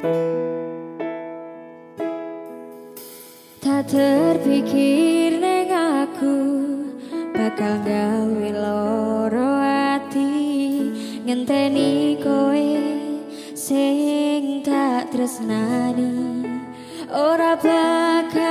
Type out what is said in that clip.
Tak terpikir neng aku bakal gawe loro hati ngenteni kowe sing tak tresnani ora bakal